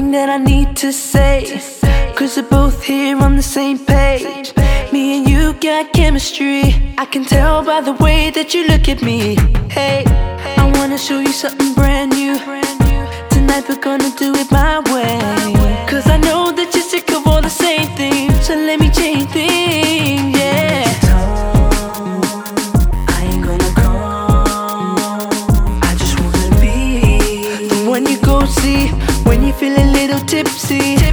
everything that I need to say. Cause we're both here on the same page. Me and you got chemistry. I can tell by the way that you look at me. Hey, I wanna show you something brand new. Tonight we're gonna do it my way. Cause I know that tipsy.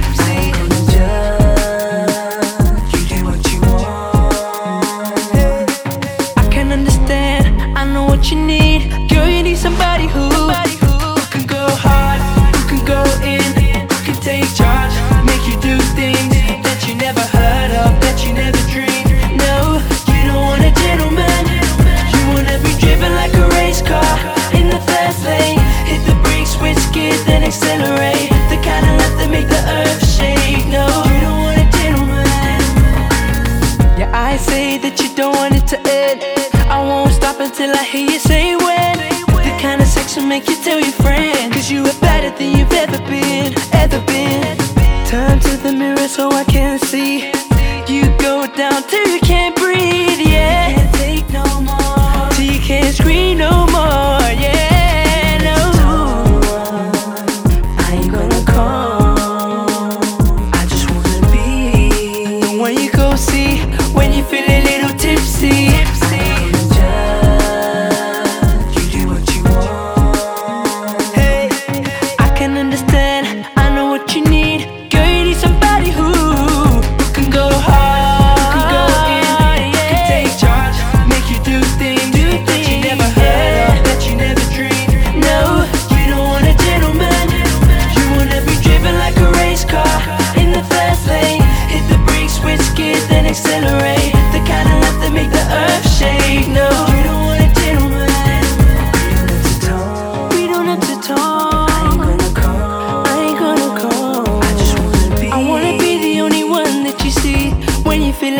Stop until I hear you say when. The kind of sex will make you tell your friend. Cause you are better than you've ever been, ever been. Turn to the mirror so I can see. You go down till you can't breathe, yeah. Can't take no more. Till you can't scream no more, yeah. No. I ain't gonna The kind of love that the earth shake. No, you don't want a gentleman. We don't have to talk. I ain't gonna call. I ain't gonna call. I just wanna be. I wanna be the only one that you see when you feel